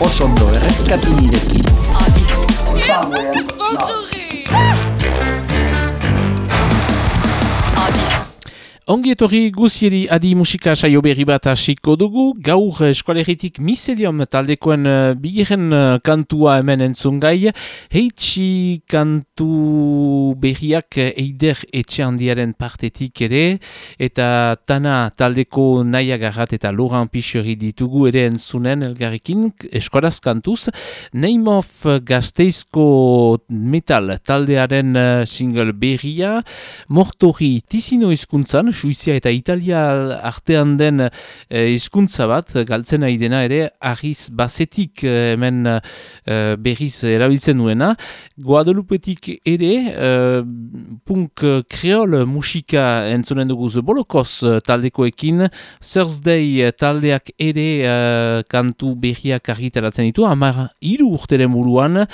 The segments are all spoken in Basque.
osondo errepikatu nirekin. Ongi etorri guzieri adi musika saio berri bat hasiko dugu, gaur eskualeritik miselium taldekoen uh, bigiren uh, kantua hemen entzungai, heitsi kantu berriak eider etxe handiaren partetik ere, eta tana taldeko naia garrat eta loran pixori ditugu ere entzunen elgarrikin eskualaz kantuz, Name of Gazteizko metal taldearen uh, single berria, mortori tizino izkuntzan, Suizia eta Italia artean den eh, hizkuntza bat, galtzen ari dena ere, ahiz bazetik eh, hemen eh, berriz erabiltzen duena. Guadalupetik ere, eh, punk kreol musika entzonen dugu bolokoz taldekoekin, Thursday taldeak ere eh, kantu berriak argitaratzen ditu, amar iru urteren buruan,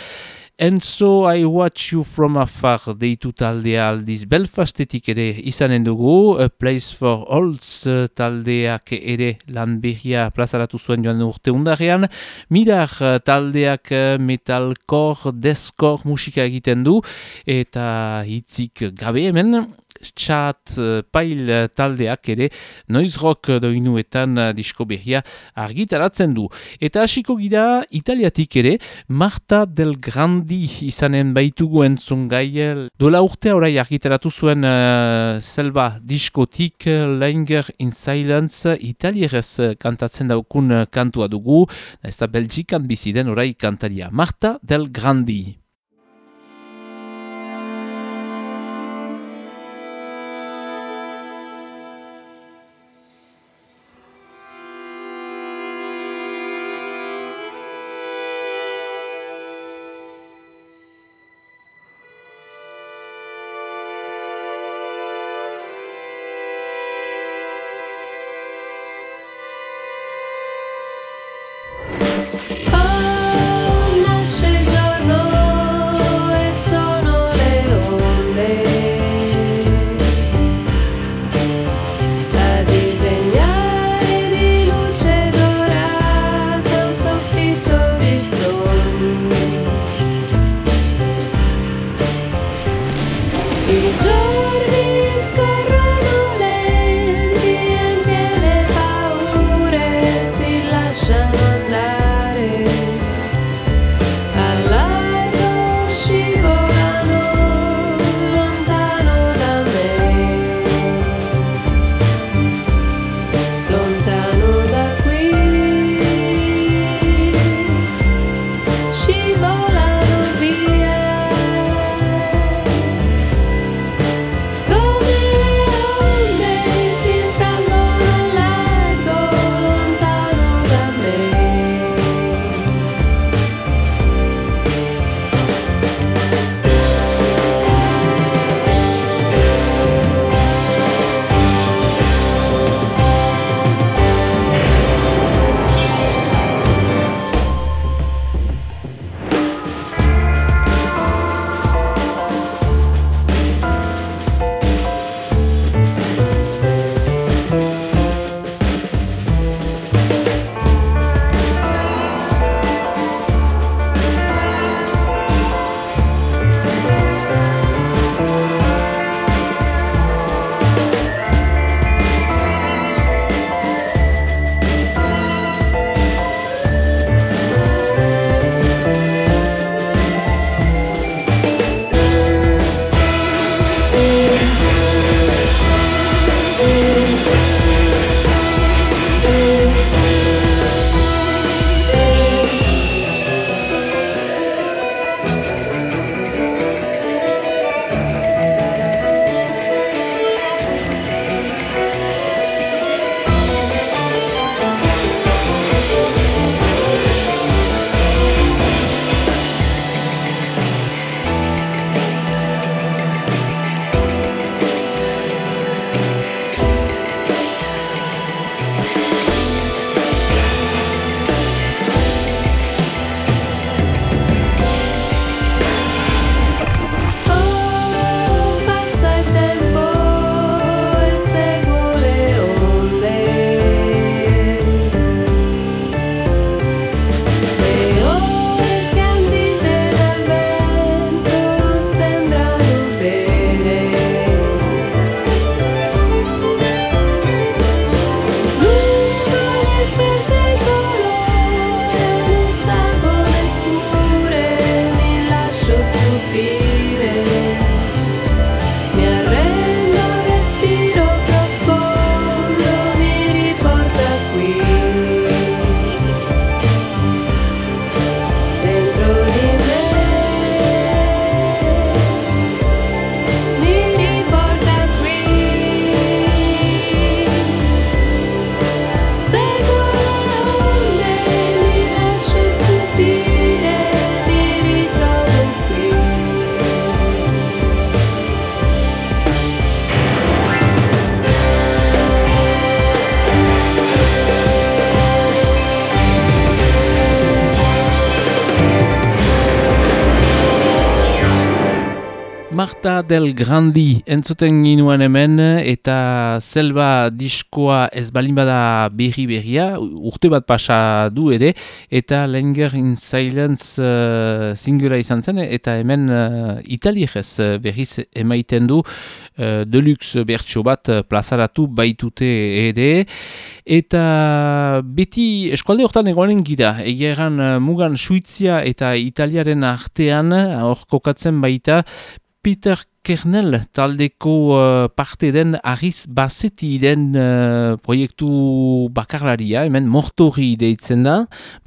So I watch you from afar deitu taldea aldiz Belfastetik ere izanen dugu. A place for olds taldeak ere lan behia plazaratu zuen joan urte undarean. Midar taldeak metalcore, deathcore musika egiten du. Eta hitzik gabe hemen txat uh, pail taldeak ere noiz rock doinuetan uh, disko behia argitaratzen du. Eta hasiko gira italiatik ere Marta del Grandi izanen baitugu entzun gai dola urte orai argitaratu zuen uh, selva diskotik Linger in Silence italierez kantatzen daukun kantua dugu. Ez da Belgikan biziden orai kantaria. Marta del Grandi del Grandi entzuten ginuen hemen eta zelba diskoa ez balin bada berri berria, urte bat pasa du ere, eta Langer in Silence uh, singura izan zen, eta hemen uh, italiekez uh, berriz emaiten du uh, deluxe bertso bat plazaratu baitute ere, eta beti eskualde hortan egoanen gira, egeran uh, mugan Suizia eta Italiaren artean, hor kokatzen baita, Peter Kernel taldeko uh, parte den Ariz Baseti den uh, proiektu bakarlaria, hemen mortori deitzen da,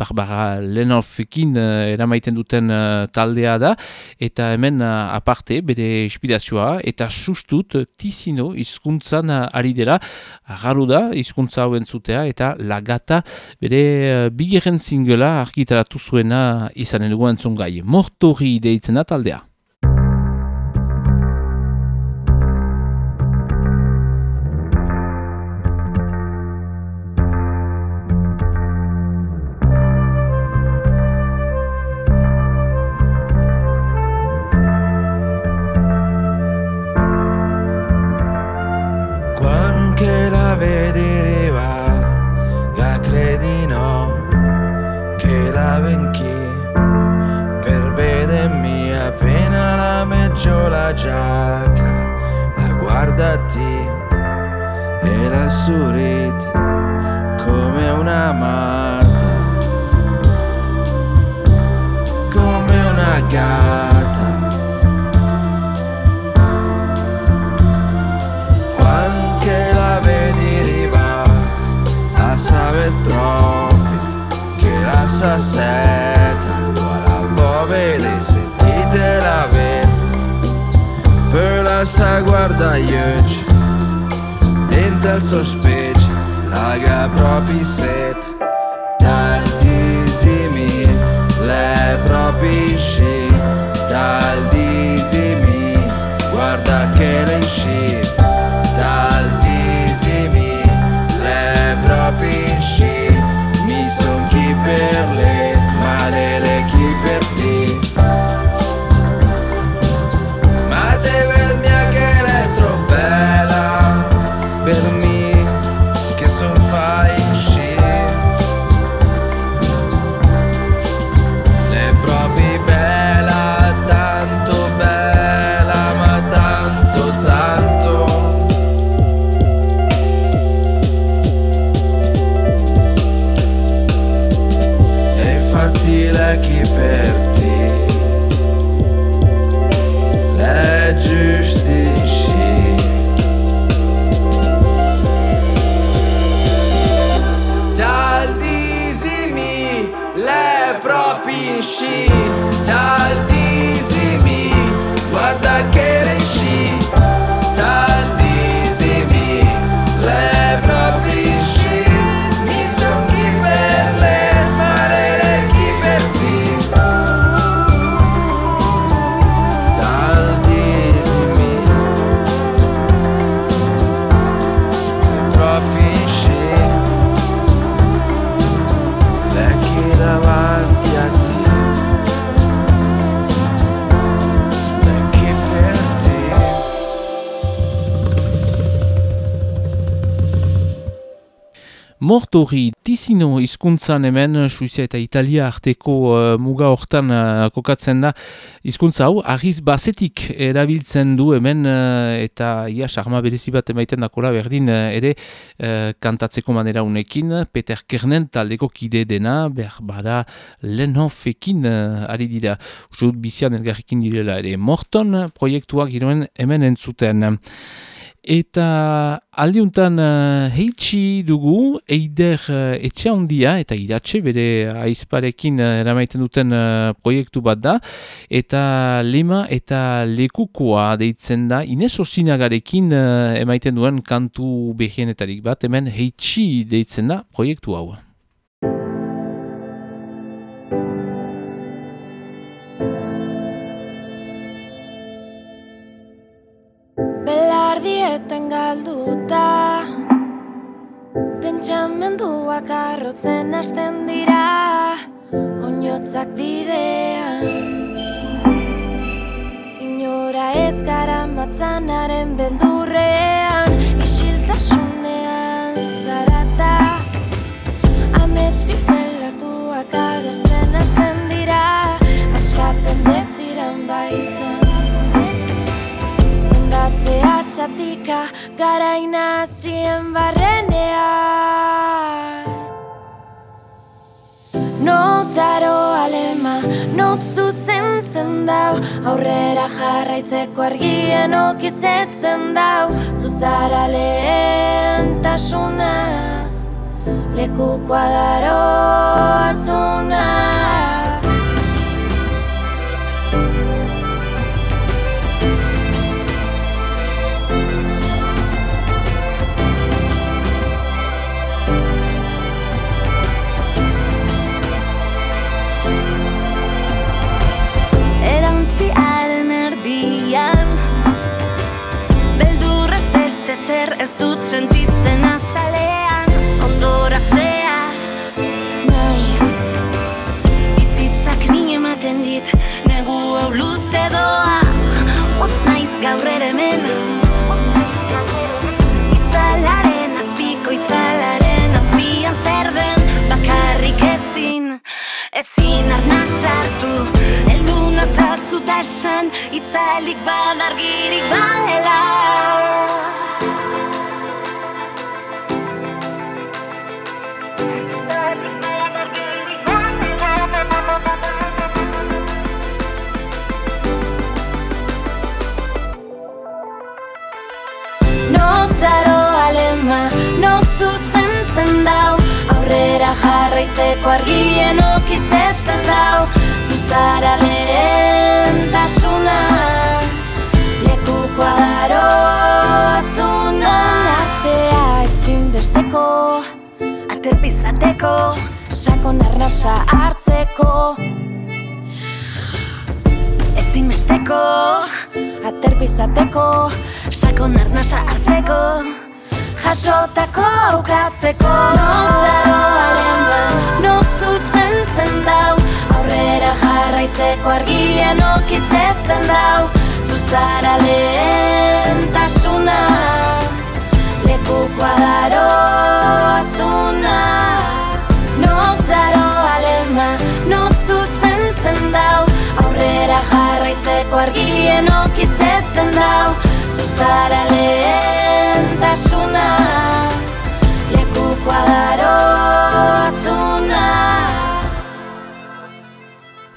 Barbara Lenolfekin uh, eramaiten duten uh, taldea da, eta hemen uh, aparte, bere inspirazioa, eta sustut tizino izkuntzan uh, ari dela, agarru da izkuntza hauen zutea, eta lagata bere uh, bigeren zingela argitaratu zuena izanen dugu entzungai. Mortori deitzen da taldea. vedere va, ga credi no, che la venchi, per vedermi appena la meggio la giacca, la guardati e la sorridi come una madre, come una gara. passa seta Voilà poveri se dite la verità Per la sa guarda io Dentro il sospetto Laga proprio seta she died. Mortori Tizino hizkuntzan hemen Suizia eta Italia arteko uh, muga hortan uh, kokatzen da. Hizkuntza hau agiz bazetik erabiltzen du hemen uh, eta ia sarma berezi bat emaiten dakola berdin ere kantatzeko manera unekin. Peter Kernen taldeko kide dena Lenhofekin uh, ari dira. Usut bizian elgarrikin direla ere. Morton proiektuak giroen hemen entzuten Eta aldiuntan uh, heitsi dugu eider uh, etxe handia eta idatxe bere aizparekin uh, eramaiten duten uh, proiektu bat da. Eta lema eta lekukoa deitzen da Ines Osinagarekin uh, emaiten duen kantu behienetarik bat hemen heitsi deitzen da proiektu hau. Eten galduta Pentsamenduak arrotzen hasten dira Oinotzak bidean. Inora ez gara matzanaren beldurrean Isiltasunean zarata. Amets pixelatuak agertzen hasten dira Askapen deziren baita Zendatzea satika garaina zien barrenean. Notaro alema, nok zuzentzen dau. Aurrera jarraitzeko argien okizetzen dau. Zuzara lehen tasuna Lekukoa daro azuna ez dut sentitzen azalean Ondoratzea. Naiz Bizitzak min ematen dit Negu hau luze doa. Otz naiz gaur ere hemen. Itzalaren azpiko itzalaren azpian zer den. Bakarrik ezin Ezin arna sartu. Eldu nazazu da esan Itzalik badargirik baela dau Aurrera jarraitzeko argien okizetzen dau Zuzara lehen tasuna Lekukoa daro azuna Hartzea ezinbesteko Aterpizateko Sakon arnasa hartzeko Ezinbesteko Aterpizateko Sakon arnasa hartzeko jasotako aukatzeko. Nok daro alema, nok zuzentzen dau Aurrera jarraitzeko argien okizetzen dau Zuzara lehen tasuna Lekukoa daro azuna. Nok daro alema, nok zuzentzen dau Aurrera jarraitzeko argien okizetzen dau Zuzara lehen tasuna Lekukoa daro azuna.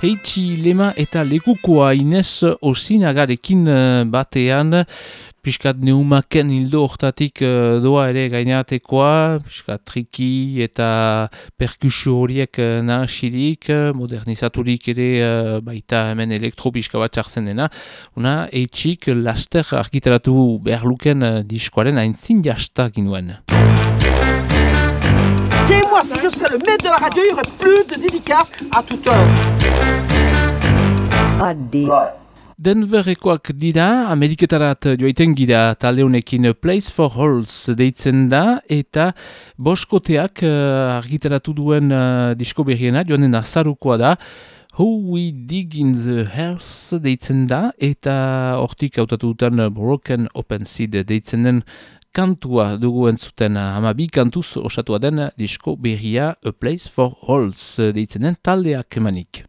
Heitsi lema eta lekukoa Inez Osinagarekin eh, batean, piskat neumaken hildo hortatik eh, doa ere gainatekoa, piskat triki eta perkusio horiek eh, nahasirik, eh, modernizaturik ere eh, baita hemen elektropiska bat txartzen dena. Una, heitsik laster argitaratu behar luken eh, diskoaren aintzin jasta ginuen. Et moi, si je serais le maître de la radio, il y aurait plus de dédicaces à toute heure. Addi. Denverekoak dira, Ameriketarat joaiten gira talde honekin Place for Halls deitzen da, eta boskoteak uh, argitaratu duen uh, disko berriena, joanen azarukoa da, How We Dig in the Hearth deitzen da, eta hortik hautatu duten Broken Open Seed deitzen den kantua dugu entzuten ama bi kantuz osatua den disko berria A Place for Halls deitzen den taldeak emanik.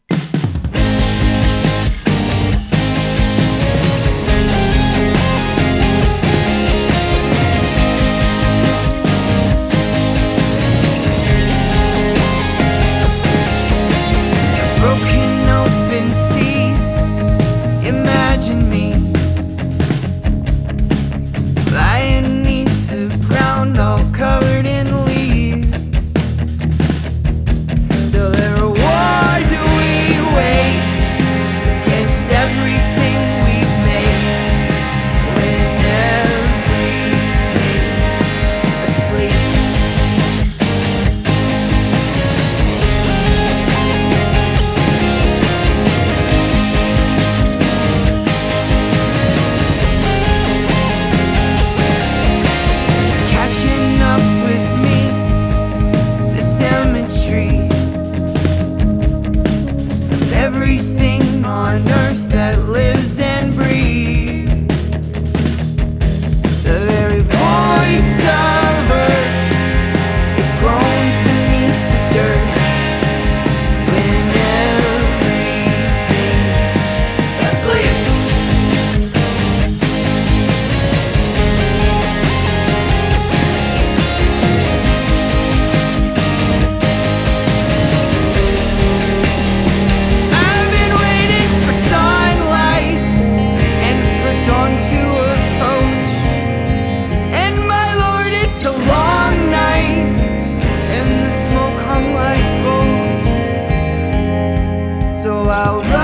out.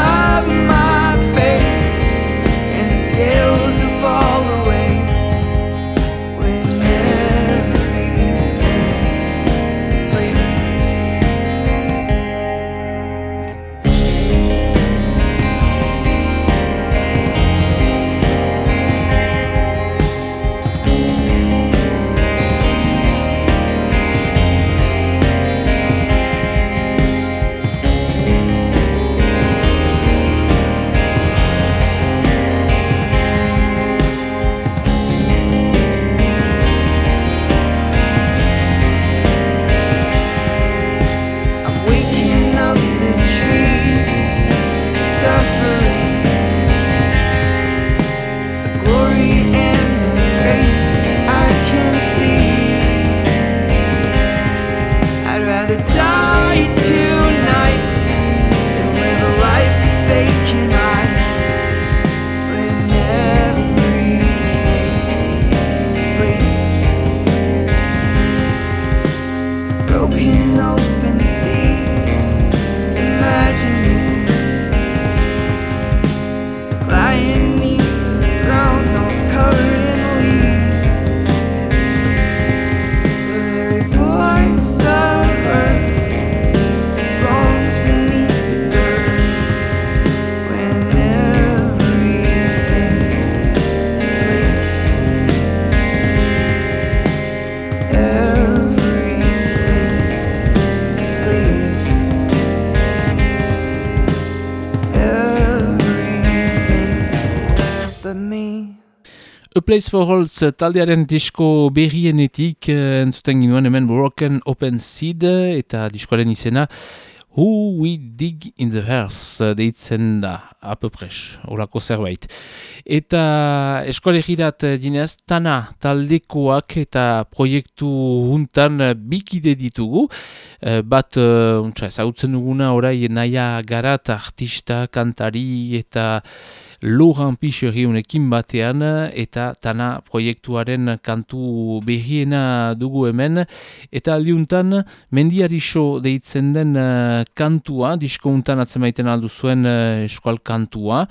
Place for Halls taldearen disko berrienetik uh, entzuten ginoen hemen Broken Open Seed eta diskoaren izena Who We Dig in the Earth deitzen da, apopres, orako zerbait. Eta eskolegirat dinez, tana taldekoak eta proiektu huntan bikide ditugu. Eh, bat, untsa, ezagutzen duguna orai naia garat artista, kantari eta Laurent Pixerri unekin batean eta tana proiektuaren kantu berriena dugu hemen eta aldiuntan mendiari so deitzen den uh, kantua, disko untan atzemaiten aldu zuen uh, eskual kantua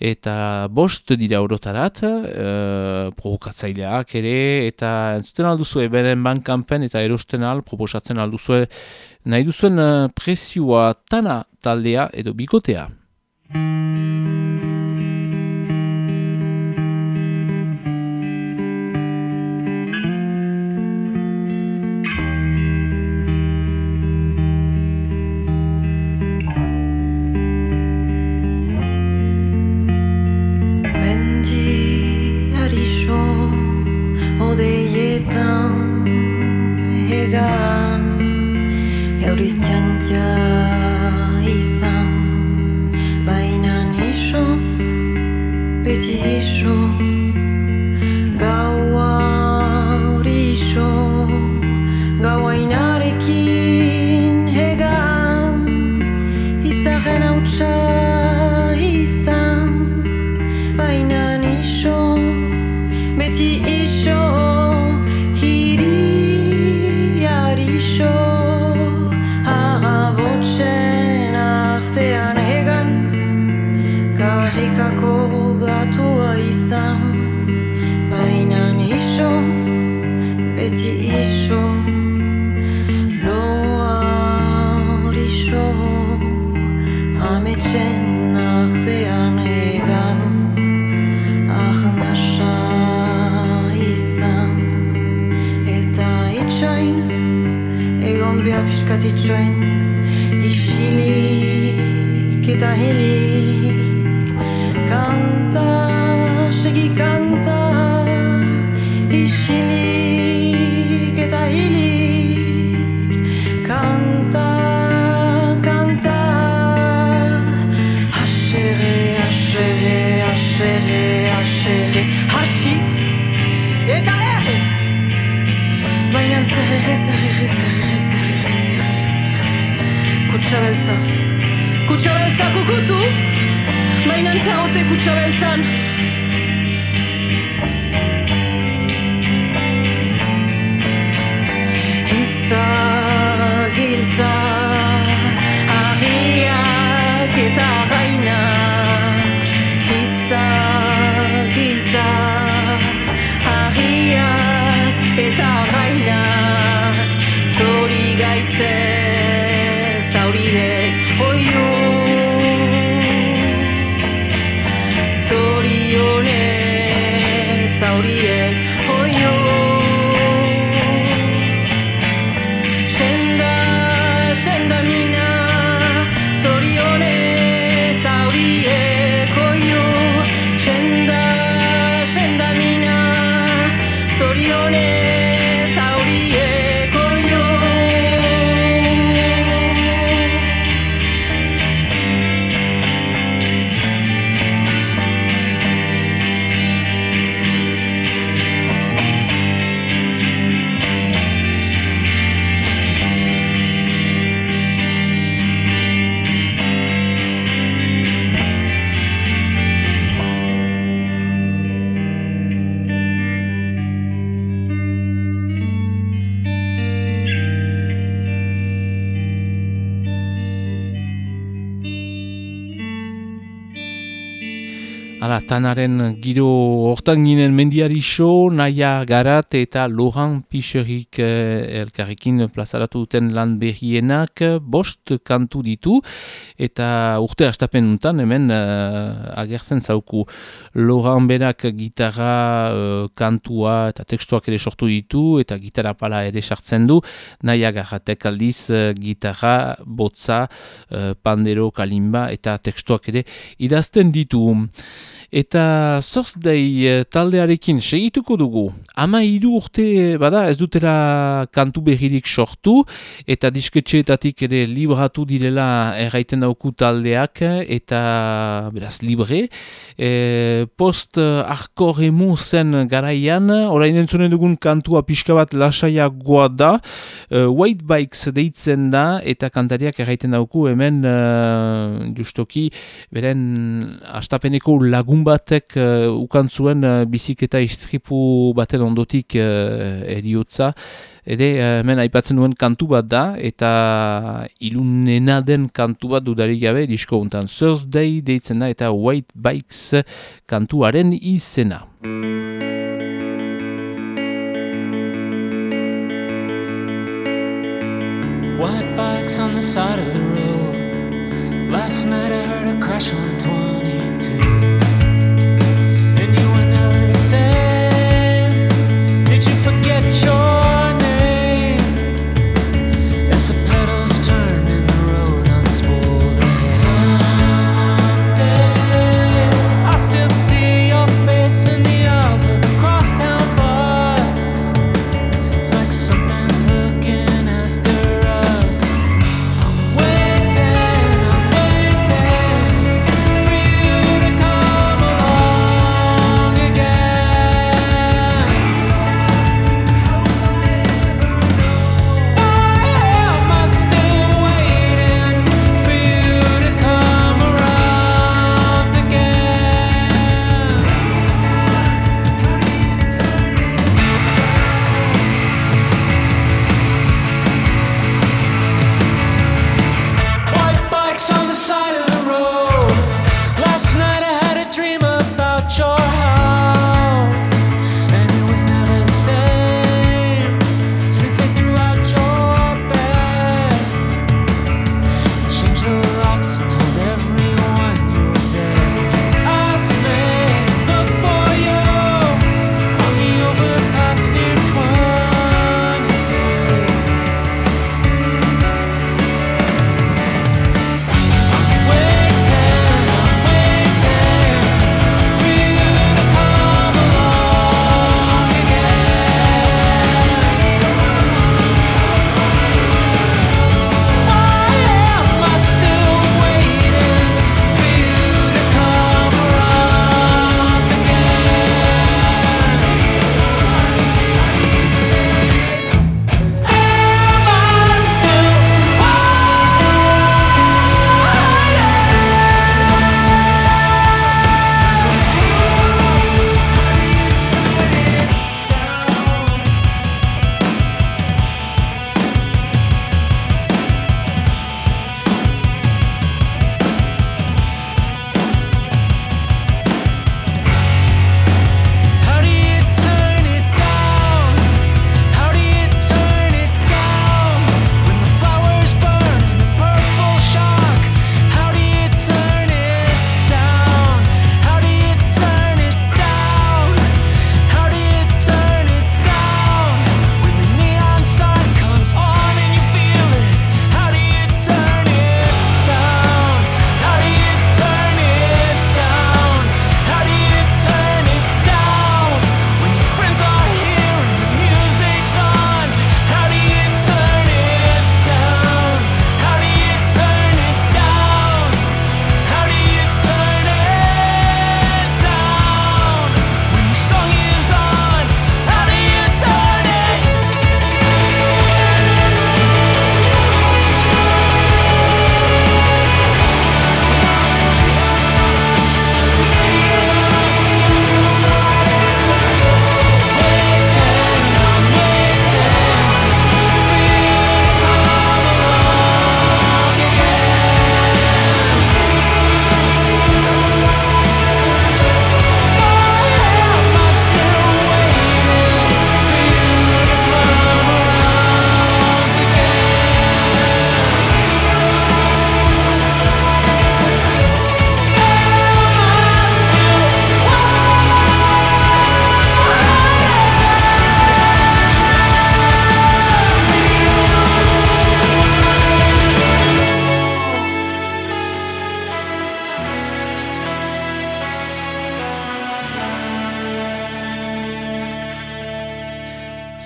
eta bost dira orotarat uh, provokatzaileak ere eta entzuten aldu zuen beren bankanpen eta erosten al proposatzen aldu zuen nahi duzuen uh, presioa tana taldea edo bikotea. Ikuti join, ishili kita hili. Zer kutsa txobeetan tanaren giro hortan ginen mendiari so, naia garat eta Laurent Picherik eh, elkarrekin plazaratu duten lan berrienak bost kantu ditu eta urte astapen untan hemen uh, agertzen zauku. Laurent berak gitarra uh, kantua eta tekstuak ere sortu ditu eta gitarra pala ere sartzen du. Naia garatek aldiz uh, gitarra, botza, uh, pandero, kalimba eta tekstuak ere idazten ditu Eta Thursday eh, taldearekin segituko dugu. Ama hiru urte bada ez dutela kantu berririk sortu eta disketxeetatik ere libratu direla erraiten dauku taldeak eta beraz libre. E, post arkoremu zen garaian, orain entzunen dugun kantua pixka bat lasaiagoa da. E, white Bikes deitzen da eta kantariak erraiten dauku hemen uh, justoki beren astapeneko lagun batek uh, ukan zuen uh, biziketa istripu baten ondotik uh, eriotza. Ere, hemen aipatzen duen kantu bat da, eta ilunena den kantu bat dudarik gabe, disko untan Thursday deitzen da, eta White Bikes kantuaren izena. White bikes on the side of the road. Last night I heard a crash on 22.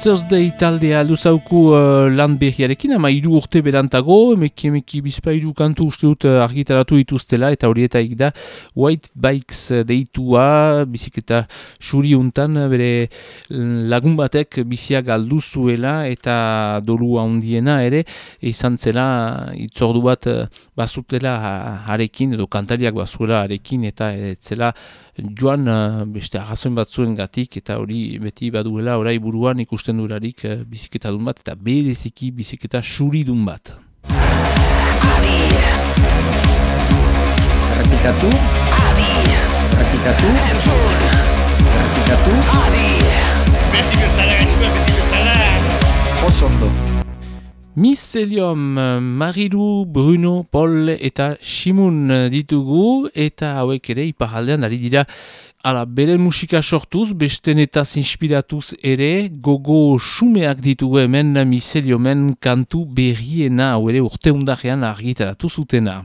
Thursday taldea luzauku uh, lan berriarekin, ama hiru urte berantago, emeki emeki bizpa kantu uste dut uh, argitaratu dituztela, eta horietaik da White Bikes uh, deitua, biziketa suri untan, uh, bere lagun batek bizia galdu zuela, eta dolu handiena ere, izan zela itzordu bat uh, bazutela harekin, edo kantariak bazuela harekin, eta etzela joan uh, beste arrazoin batzuen gatik eta hori beti baduela orai buruan ikusten durarik uh, biziketa dun bat eta bereziki biziketa suri dun bat. Errepikatu. Errepikatu. Errepikatu. Beti bezala, beti bezala. Oso ondo. Miselium, Marilu, Bruno, Paul eta Simun ditugu eta hauek ere iparaldean ari dira ala beren musika sortuz, besten eta inspiratuz ere gogo sumeak ditugu hemen Miseliomen kantu berriena hau ere urte undarean argitaratu zutena.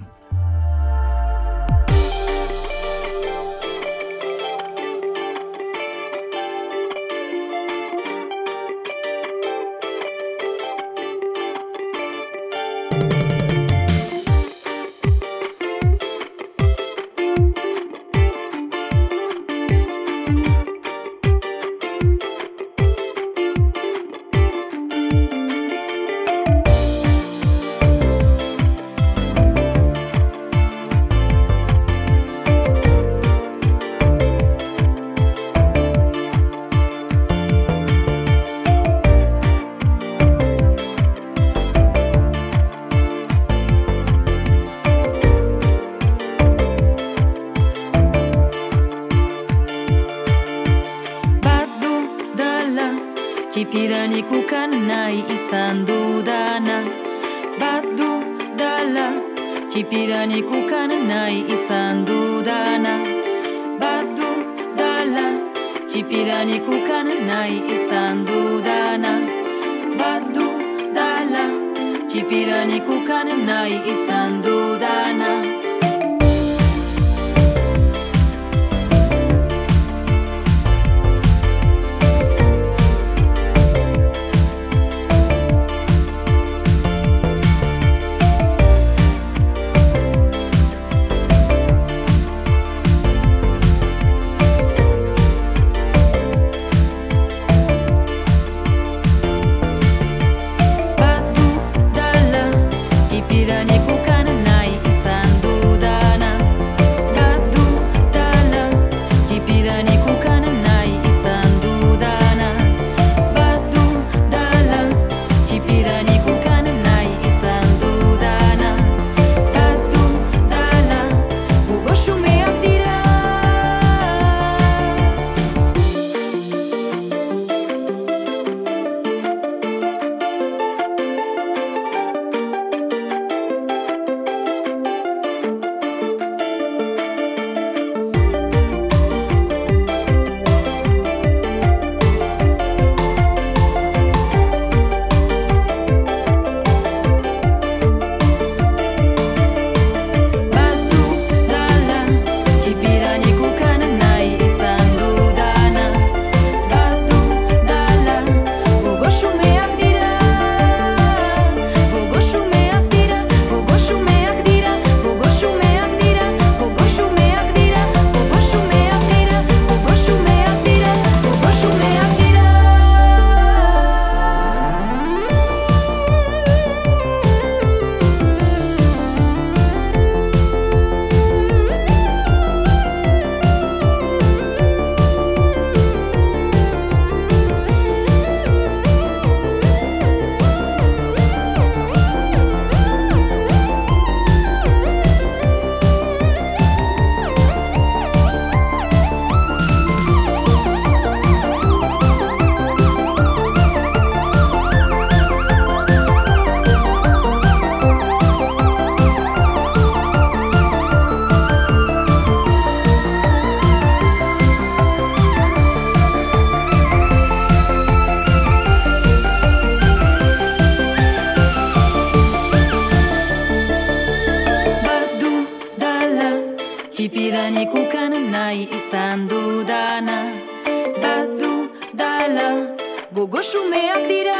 bezala. Gogosumeak dira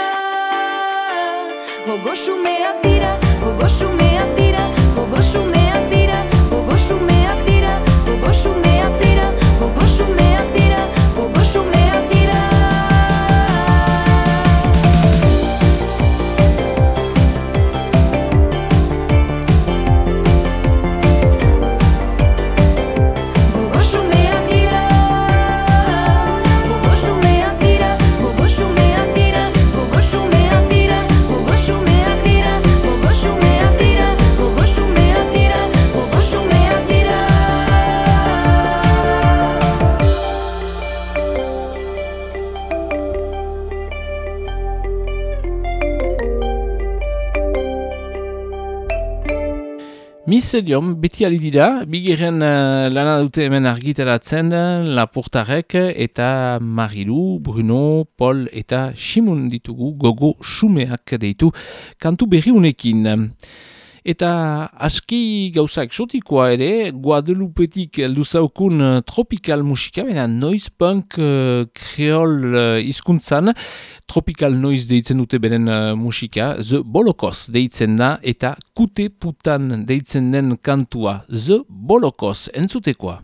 Gogosumeak dira Gogosumeak dira Gogosumeak dira Gogosumeak dira Gogosumeak dira. Miselion, beti ali dira, bigeren uh, lana dute hemen argitaratzen Lapurtarek eta Marilu, Bruno, Paul eta Simon ditugu gogo sumeak deitu kantu berri unekin. Eta aski gauza eksotikoa ere, Guadeloupetik luzaukun uh, tropical musika, baina noise punk uh, kreol uh, izkuntzan, tropical noise deitzen dute beren uh, musika, The Bolokos deitzen da, eta kute putan deitzen den kantua, The Bolokos, entzutekoa.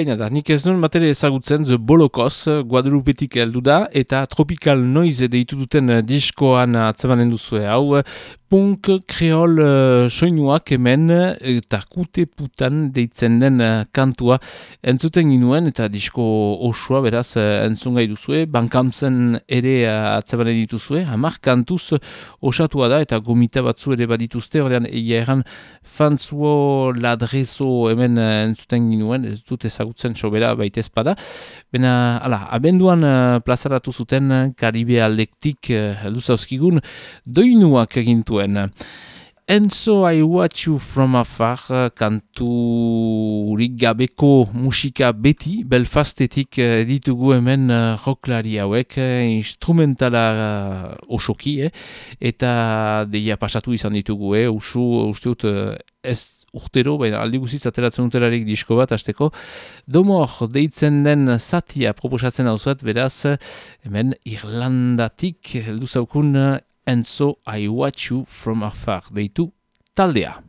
Bikaina da, nik ez nuen batere ezagutzen, The Bolokoz, Guadalupetik heldu da, eta Tropical Noise deitu duten eh, diskoan atzemanen duzue. Hau, punk kreol uh, soinuak hemen eta kute putan deitzen den uh, kantua entzuten ginuen eta disko osoa beraz uh, entzungai duzue, bankamtzen ere uh, atzemanen dituzue, hamar kantuz osatua da eta gomita batzu ere badituzte, ordean egia erran fantzuo ladrezo hemen uh, entzuten ginuen, ez dut ezagutzen sobera baita ezpada, bena, ala, abenduan uh, plazaratu zuten Karibe aldektik uh, luzauzkigun doinuak egintuen zuen. Enzo I Watch You From Afar kanturik gabeko musika beti, Belfastetik uh, ditugu hemen uh, rocklari hauek, uh, instrumentala uh, osoki, eh? eta deia pasatu izan ditugu, eh? usu, uste dut, uh, ez urtero, baina aldi guziz ateratzen uterarik disko bat, azteko. Domor, deitzen den satia proposatzen hau beraz, hemen Irlandatik, heldu zaukun, and so I watch you from afar. Deitu taldea.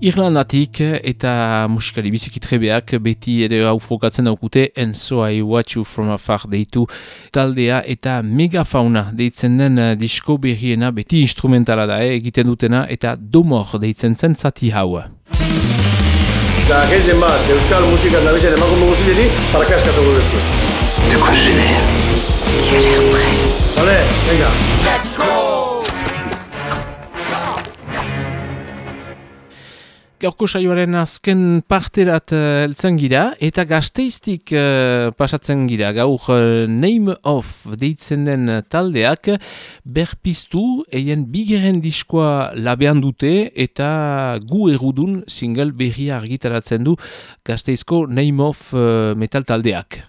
Irlandatik eta musikali biziki trebeak beti ere hau frokatzen daukute And So I Watch You From Afar deitu taldea eta megafauna deitzen den disko berriena beti instrumentala da eh, egiten dutena eta domor deitzen zen zati hau. Eta gehien bat, euskal musikan nabizen emakume guztieri, parakaskatu gurezu. De quoi je n'ai Tu as l'air prêt. Vale, venga. Gaurko saioaren azken parterat uh, heltzen gira eta gazteiztik uh, pasatzen gira gaur uh, name of deitzen den taldeak berpiztu eien bigeren diskoa labean dute eta gu erudun single berria argitaratzen du gazteizko name of uh, metal taldeak.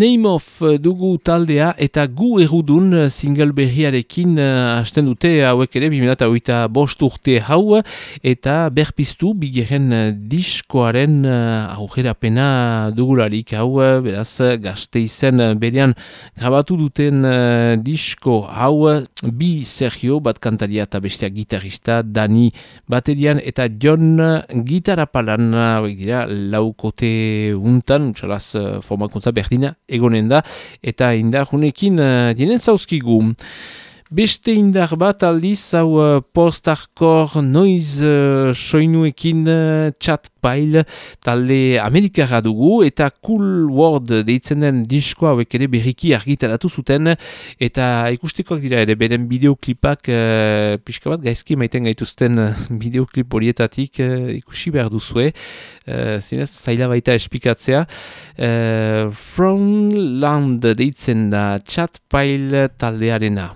Of eh, dugu taldea eta gu erudun eh, single berriarekin uh, hasten dute hauek ere 2008 bost urte hau eta berpiztu bigeren diskoaren aurrerapena dugularik. Hau beraz gazte izen berean grabatu duten disko hau bi Sergio bat kantaria eta bestea gitarista Dani baterian eta John gitarapalan hauek dira laukote untan, utxalaz formakuntza berdina egonen da, eta indarunekin uh, dienen zauzkigu. Beste indar bat aldiz hau uh, post-hardcore noiz uh, soinuekin uh, chat pile talde amerikara dugu eta cool world deitzen den disko hauek ere berriki argitaratu zuten eta ikustekoak dira ere beren bideoklipak uh, pixka bat gaizki maiten gaituzten uh, bideoklip horietatik uh, ikusi behar duzue uh, zinez zaila baita espikatzea. Uh, From Land deitzen da chat pile taldearena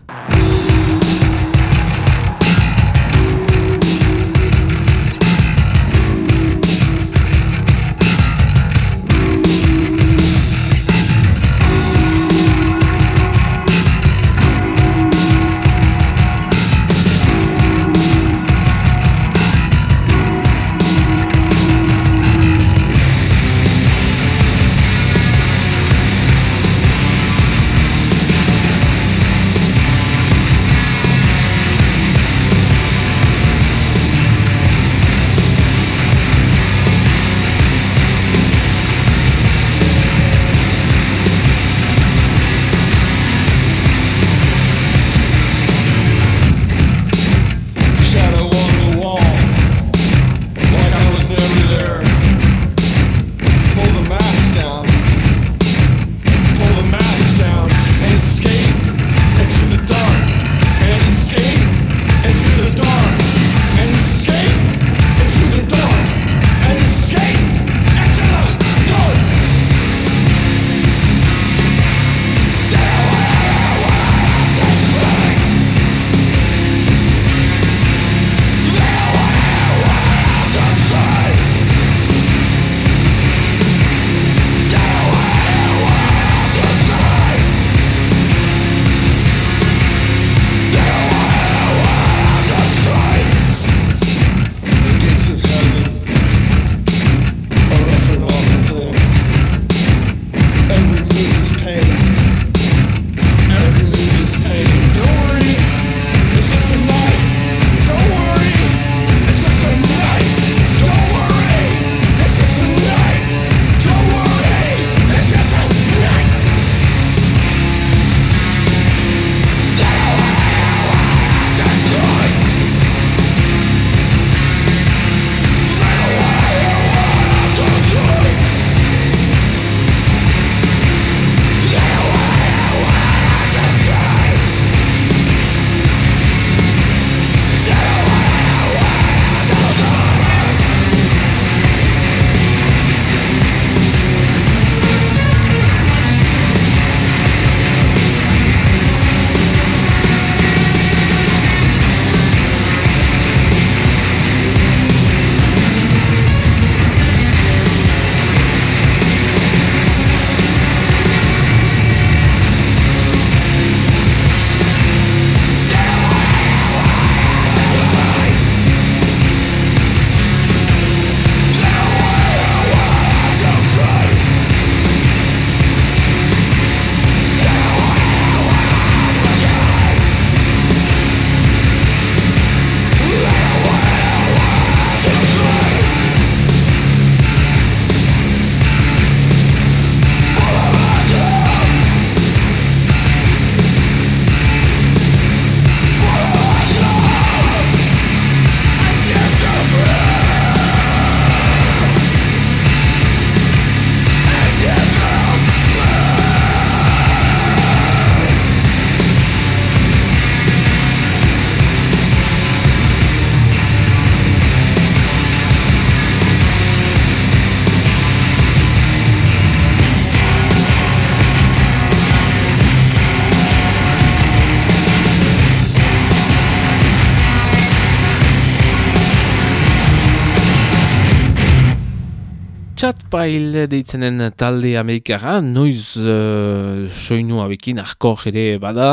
Chatpile deitzenen talde amerikara, noiz uh, soinu hauekin arkor ere bada,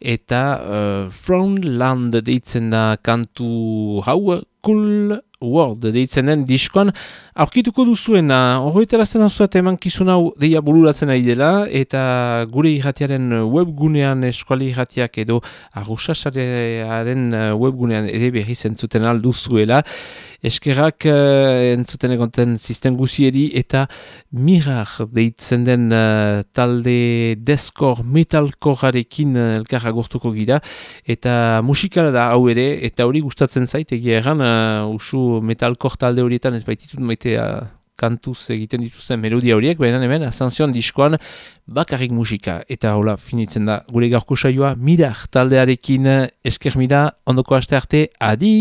eta uh, Frontland deitzen da kantu hau, Cool World deitzen den diskoan, aurkituko duzuena, horretarazten hau zuet eman kizun hau deia buluratzen ari dela, eta gure irratiaren webgunean eskuali irratiak edo arruxasarearen webgunean ere berri zentzuten alduzuela, eskerrak uh, entzuten egonten zisten guzieri eta mirar deitzen den uh, talde deskor metalkorarekin uh, elkarra gortuko gira. Eta musikala da hau ere eta hori gustatzen zait egia erran uh, usu metalkor talde horietan ez baititut maite uh, kantuz egiten dituzen melodia horiek, baina hemen asanzion diskoan bakarrik musika. Eta hola, finitzen da, gure gaurko saioa, mirar taldearekin esker mida, ondoko aste arte, adi!